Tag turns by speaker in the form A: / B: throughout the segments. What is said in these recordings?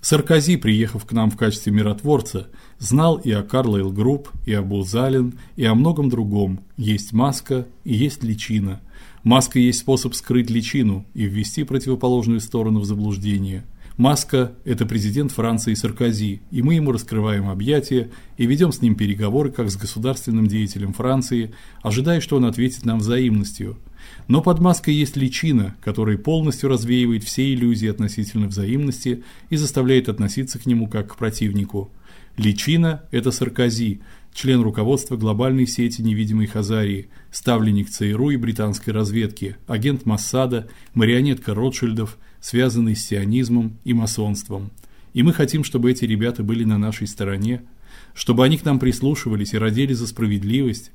A: Саркози, приехав к нам в качестве миротворца, знал и о Carlyle Group, и о Booz Allen, и о многом другом. Есть маска и есть личина. Маска есть способ скрыть личину и ввести противоположную сторону в заблуждение. Маска это президент Франции Саркози, и мы ему раскрываем объятия и ведем с ним переговоры как с государственным деятелем Франции, ожидая, что он ответит нам взаимностью. Но под маской есть личина, которая полностью развеивает все иллюзии относительно взаимности и заставляет относиться к нему как к противнику. Личина это Саркози, член руководства глобальной сети невидимой Хазарии, ставленник ЦРУ и британской разведки, агент Моссада, марионетка Ротшильдов, связанный с сионизмом и масонством. И мы хотим, чтобы эти ребята были на нашей стороне, чтобы они к нам прислушивались и родили за справедливость,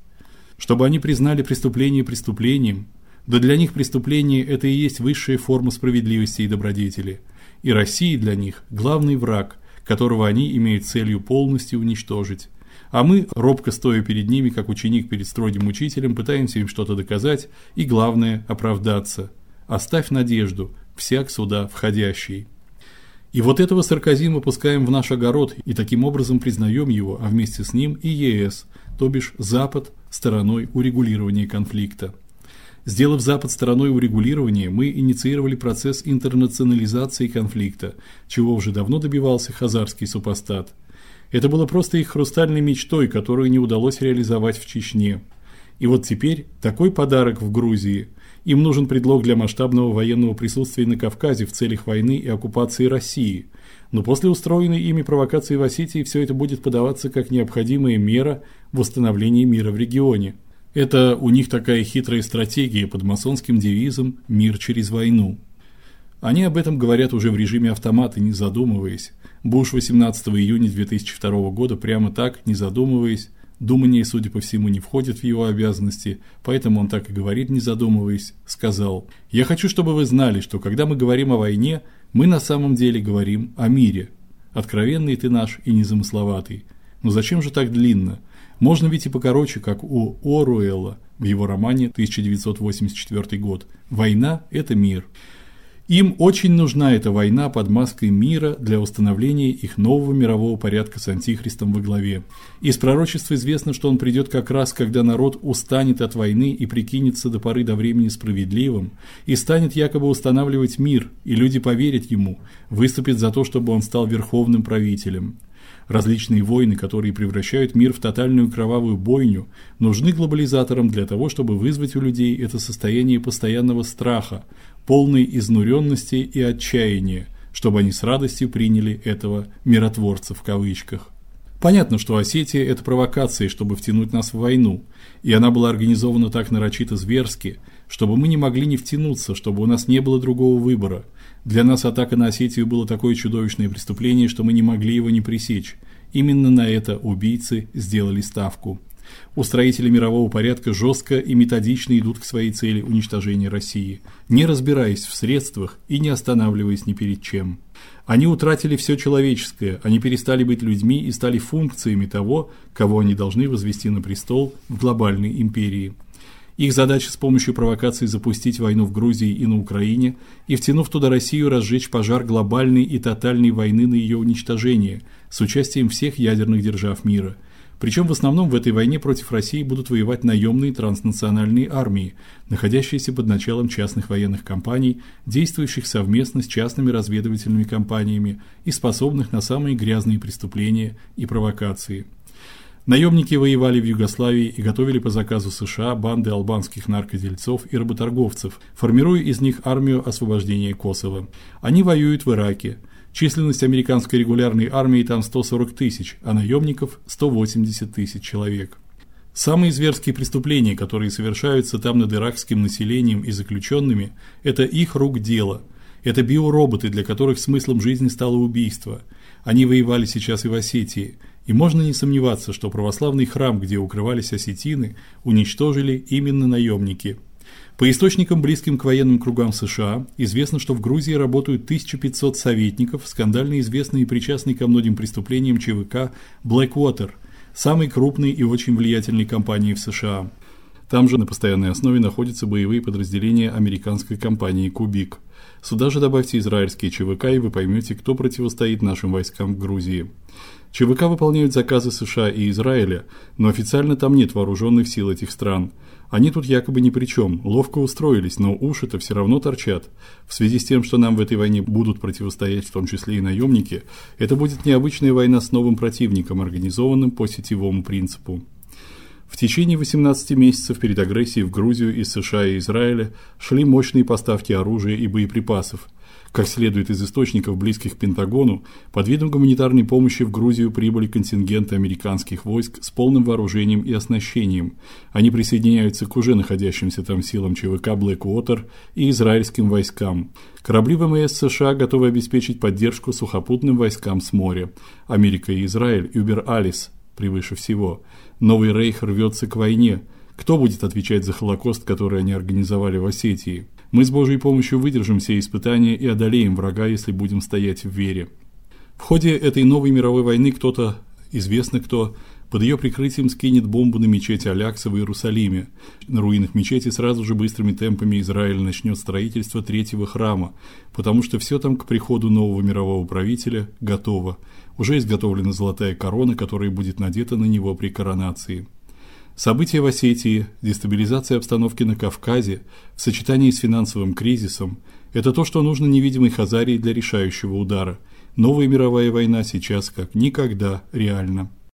A: чтобы они признали преступление преступлением. Да для них преступление это и есть высшая форма справедливости и добродетели. И Россия для них главный враг, которого они имеют целью полностью уничтожить. А мы, робко стоя перед ними, как ученик перед строгим учителем, пытаемся им что-то доказать и главное оправдаться. Оставь надежду, всяк сюда входящий. И вот этого Саркози мы пускаем в наш огород и таким образом признаем его, а вместе с ним и ЕС, то бишь Запад стороной урегулирования конфликта. Сделав Запад стороной урегулирования, мы инициировали процесс интернационализации конфликта, чего уже давно добивался хазарский супостат. Это было просто их хрустальной мечтой, которую не удалось реализовать в Чечне. И вот теперь такой подарок в Грузии – им нужен предлог для масштабного военного присутствия на Кавказе в целях войны и оккупации России. Но после устроенной ими провокации в Осетии все это будет подаваться как необходимая мера восстановления мира в регионе. Это у них такая хитрая стратегия под масонским девизом «Мир через войну». Они об этом говорят уже в режиме автомата, не задумываясь. Буш 18 июня 2002 года прямо так, не задумываясь, Думание, судя по всему, не входит в его обязанности, поэтому он так и говорит, не задумываясь, сказал: "Я хочу, чтобы вы знали, что когда мы говорим о войне, мы на самом деле говорим о мире. Откровенный ты наш и незамысловатый. Но зачем же так длинно? Можно ведь и покороче, как у Оруэлла в его романе 1984 год. Война это мир". Им очень нужна эта война под маской мира для установления их нового мирового порядка с антихристом во главе. Из пророчества известно, что он придет как раз, когда народ устанет от войны и прикинется до поры до времени справедливым, и станет якобы устанавливать мир, и люди поверят ему, выступят за то, чтобы он стал верховным правителем. Различные войны, которые превращают мир в тотальную кровавую бойню, нужны глобализаторам для того, чтобы вызвать у людей это состояние постоянного страха, полной изнуренности и отчаяния, чтобы они с радостью приняли этого миротворца в кавычках. Понятно, что Осетия это провокация, чтобы втянуть нас в войну, и она была организована так нарочито зверски, чтобы мы не могли не втянуться, чтобы у нас не было другого выбора. Для нас атака на Осетию было такое чудовищное преступление, что мы не могли его не пресечь. Именно на это убийцы сделали ставку. Устроители мирового порядка жестко и методично идут к своей цели уничтожения России, не разбираясь в средствах и не останавливаясь ни перед чем. Они утратили все человеческое, они перестали быть людьми и стали функциями того, кого они должны возвести на престол в глобальной империи. Их задача с помощью провокаций запустить войну в Грузии и на Украине и втянув туда Россию разжечь пожар глобальной и тотальной войны на ее уничтожение с участием всех ядерных держав мира – причем в основном в этой войне против России будут воевать наемные транснациональные армии, находящиеся под началом частных военных компаний, действующих совместно с частными разведывательными компаниями и способных на самые грязные преступления и провокации. Наемники воевали в Югославии и готовили по заказу США банды албанских наркодельцов и работорговцев, формируя из них армию освобождения Косово. Они воюют в Ираке. Численность американской регулярной армии там 140 тысяч, а наемников 180 тысяч человек. Самые зверские преступления, которые совершаются там над иракским населением и заключенными, это их рук дело. Это биороботы, для которых смыслом жизни стало убийство. Они воевали сейчас и в Осетии, и можно не сомневаться, что православный храм, где укрывались осетины, уничтожили именно наемники. По источникам, близким к военным кругам США, известно, что в Грузии работают 1500 советников, скандально известные и причастные ко многим преступлениям ЧВК Blackwater, самой крупной и очень влиятельной компании в США. Там же на постоянной основе находятся боевые подразделения американской компании Кубик. Сюда же добавьте израильские ЧВК, и вы поймете, кто противостоит нашим войскам в Грузии. ЧВК выполняют заказы США и Израиля, но официально там нет вооруженных сил этих стран. Они тут якобы ни при чем, ловко устроились, но уши-то все равно торчат. В связи с тем, что нам в этой войне будут противостоять в том числе и наемники, это будет необычная война с новым противником, организованным по сетевому принципу. В течение 18 месяцев перед агрессией в Грузию из США и Израиля шли мощные поставки оружия и боеприпасов. Как следует из источников близких к Пентагону, под видом гуманитарной помощи в Грузию прибыли контингенты американских войск с полным вооружением и оснащением. Они присоединяются к уже находящимся там силам ЧВК Blackwater и израильским войскам. Корабли ВМС США готовы обеспечить поддержку сухопутным войскам с моря. Америка и Израиль Убер Алис превыше всего. Новый рейх рвется к войне. Кто будет отвечать за Холокост, который они организовали в Осетии? Мы с Божьей помощью выдержим все испытания и одолеем врага, если будем стоять в вере. В ходе этой новой мировой войны кто-то, известно кто, под ее прикрытием скинет бомбу на мечеть Алякса в Иерусалиме. На руинах мечети сразу же быстрыми темпами Израиль начнет строительство третьего храма, потому что все там к приходу нового мирового правителя готово. Уже изготовлена золотая корона, которая будет надета на него при коронации. События в Осетии, дестабилизация обстановки на Кавказе в сочетании с финансовым кризисом это то, что нужно невидимой Хазарии для решающего удара. Новая мировая война сейчас как никогда реальна.